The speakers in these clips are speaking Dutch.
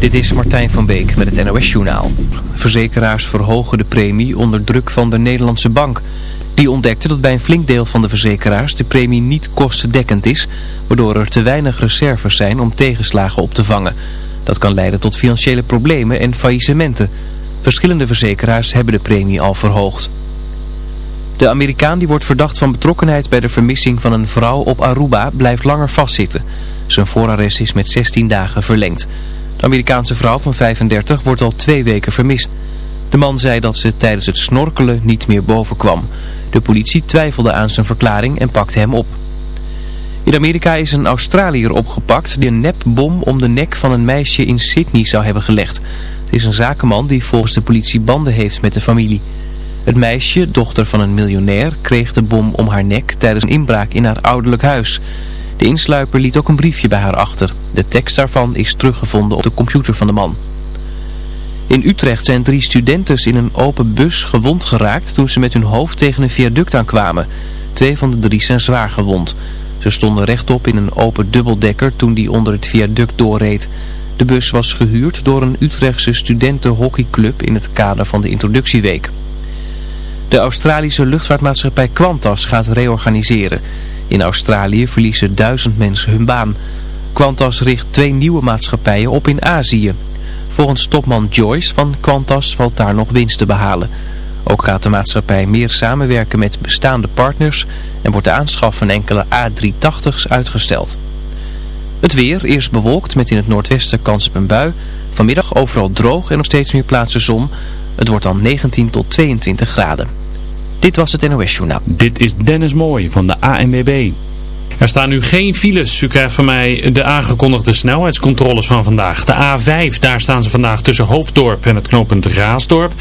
Dit is Martijn van Beek met het NOS-journaal. Verzekeraars verhogen de premie onder druk van de Nederlandse bank. Die ontdekte dat bij een flink deel van de verzekeraars de premie niet kostendekkend is... waardoor er te weinig reserves zijn om tegenslagen op te vangen. Dat kan leiden tot financiële problemen en faillissementen. Verschillende verzekeraars hebben de premie al verhoogd. De Amerikaan die wordt verdacht van betrokkenheid bij de vermissing van een vrouw op Aruba blijft langer vastzitten. Zijn voorarrest is met 16 dagen verlengd. De Amerikaanse vrouw van 35 wordt al twee weken vermist. De man zei dat ze tijdens het snorkelen niet meer boven kwam. De politie twijfelde aan zijn verklaring en pakte hem op. In Amerika is een Australiër opgepakt die een nepbom om de nek van een meisje in Sydney zou hebben gelegd. Het is een zakenman die volgens de politie banden heeft met de familie. Het meisje, dochter van een miljonair, kreeg de bom om haar nek tijdens een inbraak in haar ouderlijk huis. De insluiper liet ook een briefje bij haar achter. De tekst daarvan is teruggevonden op de computer van de man. In Utrecht zijn drie studenten in een open bus gewond geraakt toen ze met hun hoofd tegen een viaduct aankwamen. Twee van de drie zijn zwaar gewond. Ze stonden rechtop in een open dubbeldekker toen die onder het viaduct doorreed. De bus was gehuurd door een Utrechtse studentenhockeyclub in het kader van de introductieweek. De Australische luchtvaartmaatschappij Qantas gaat reorganiseren. In Australië verliezen duizend mensen hun baan. Qantas richt twee nieuwe maatschappijen op in Azië. Volgens topman Joyce van Qantas valt daar nog winst te behalen. Ook gaat de maatschappij meer samenwerken met bestaande partners en wordt de aanschaf van enkele A380's uitgesteld. Het weer, eerst bewolkt met in het noordwesten kans op een bui. Vanmiddag overal droog en nog steeds meer plaatsen zon. Het wordt dan 19 tot 22 graden. Dit was het NOS Journaal. Dit is Dennis Mooij van de ANWB. Er staan nu geen files. U krijgt van mij de aangekondigde snelheidscontroles van vandaag. De A5, daar staan ze vandaag tussen Hoofddorp en het knooppunt Raasdorp.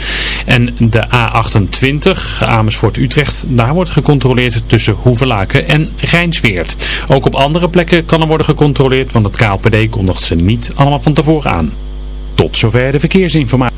En de A28, Amersfoort-Utrecht, daar wordt gecontroleerd tussen Hoevelaken en Rijnsweert. Ook op andere plekken kan er worden gecontroleerd, want het KLPD kondigt ze niet allemaal van tevoren aan. Tot zover de verkeersinformatie.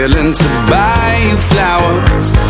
Willing to buy you flowers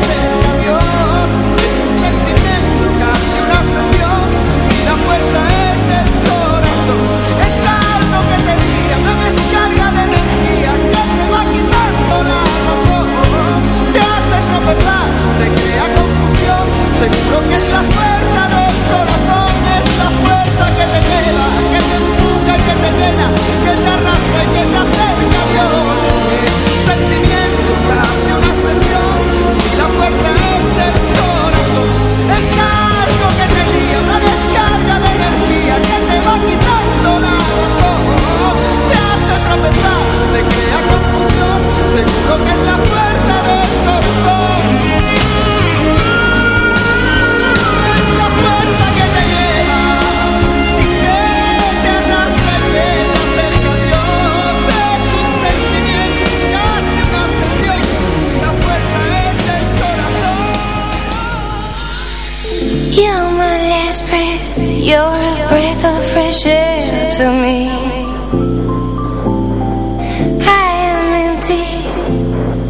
seguro que es la fuerza del corazón. Es la fuerza que te lleva, que te empuja y que te llena, que te arrastra y que te acerca a Dios. Es un sentimiento, casi una obsesión, si la fuerza es del corazón. Es algo que te guía, una descarga de energía que te va quitando la razón. Te hace tropezar, te crea confusión, seguro que es la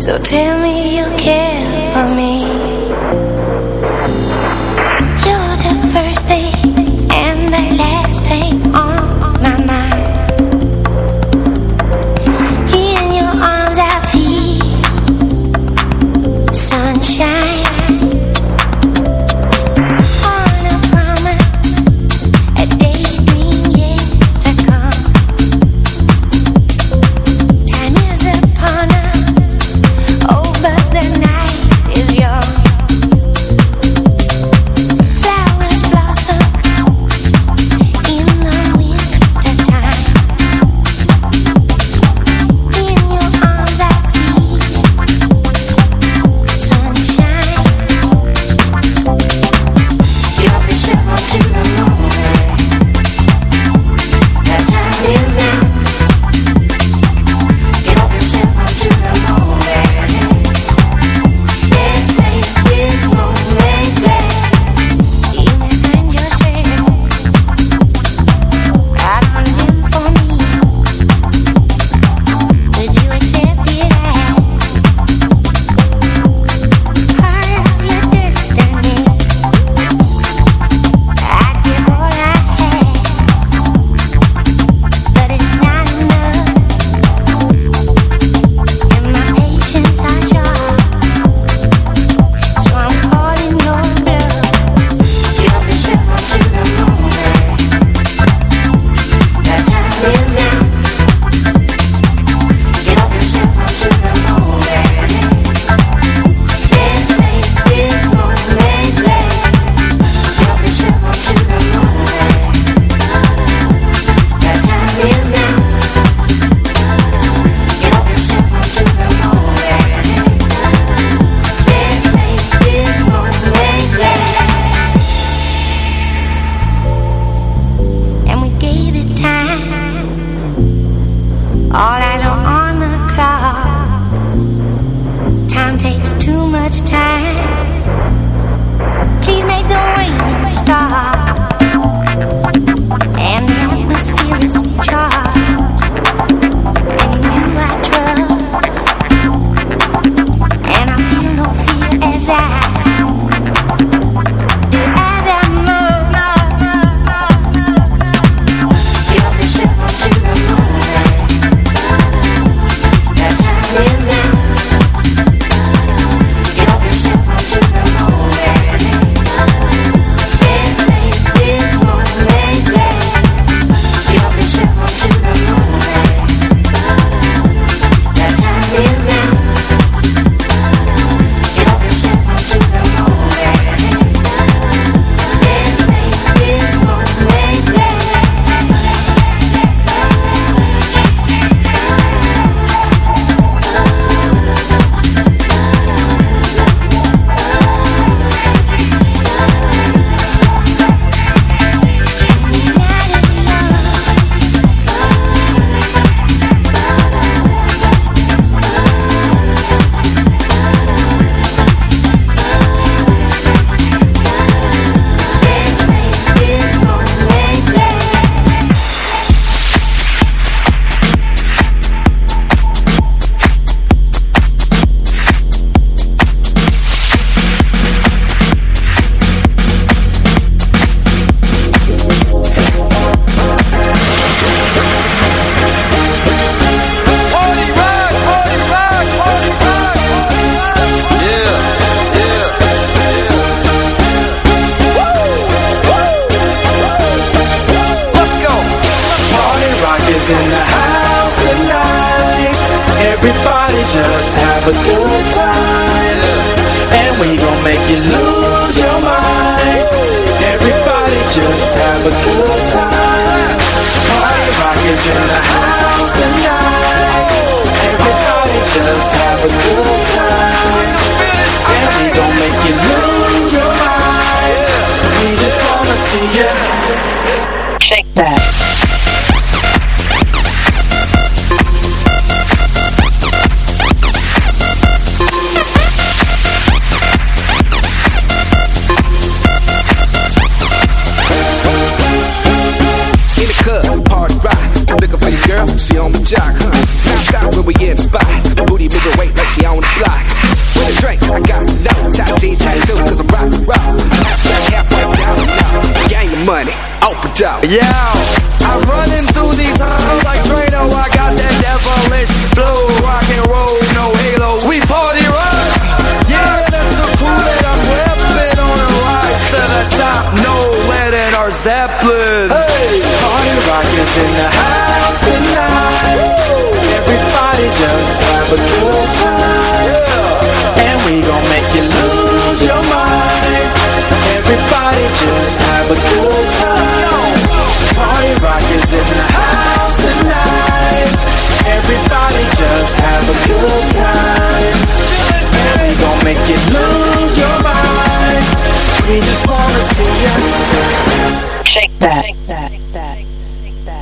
so tell me you care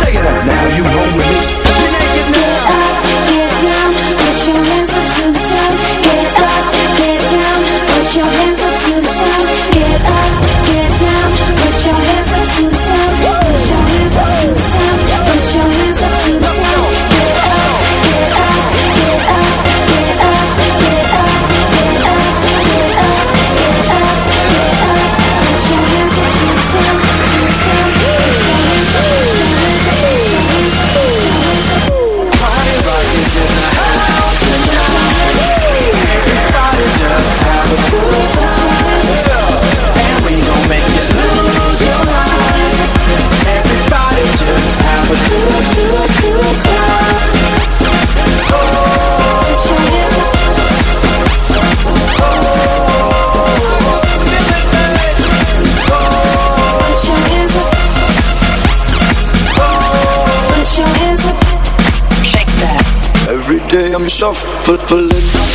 Say it. Now you home with me. I'm just off,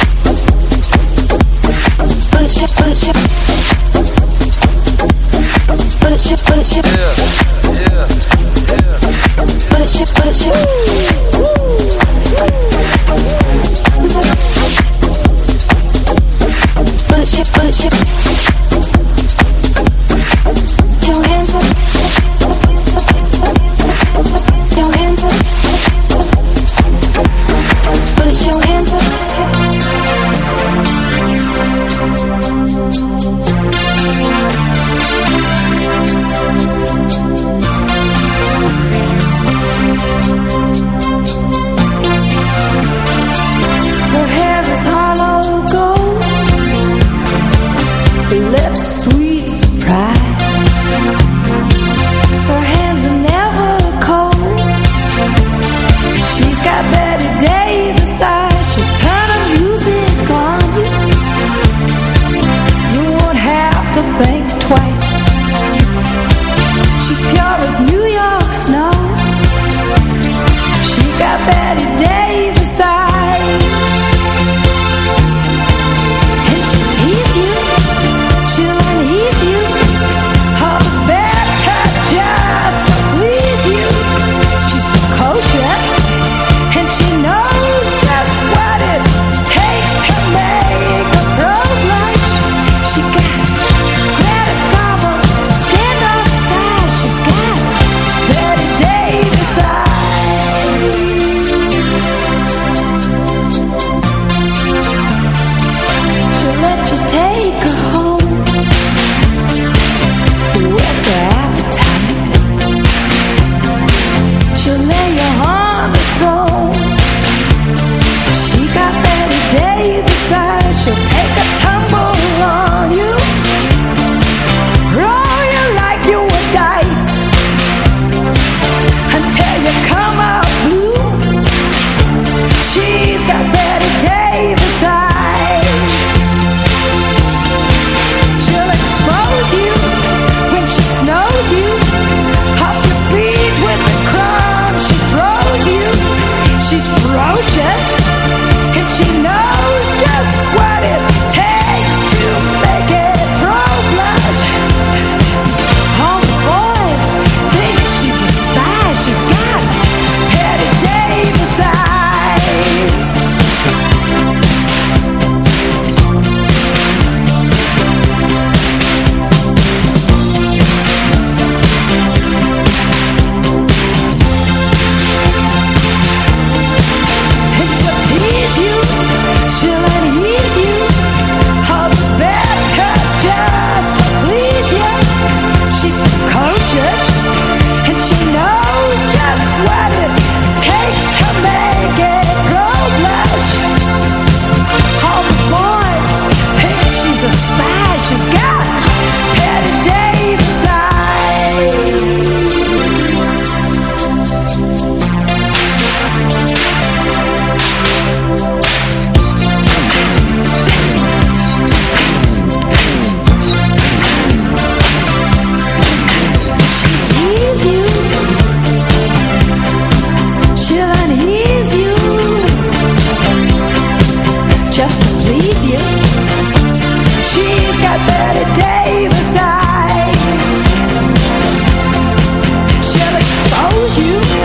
hold you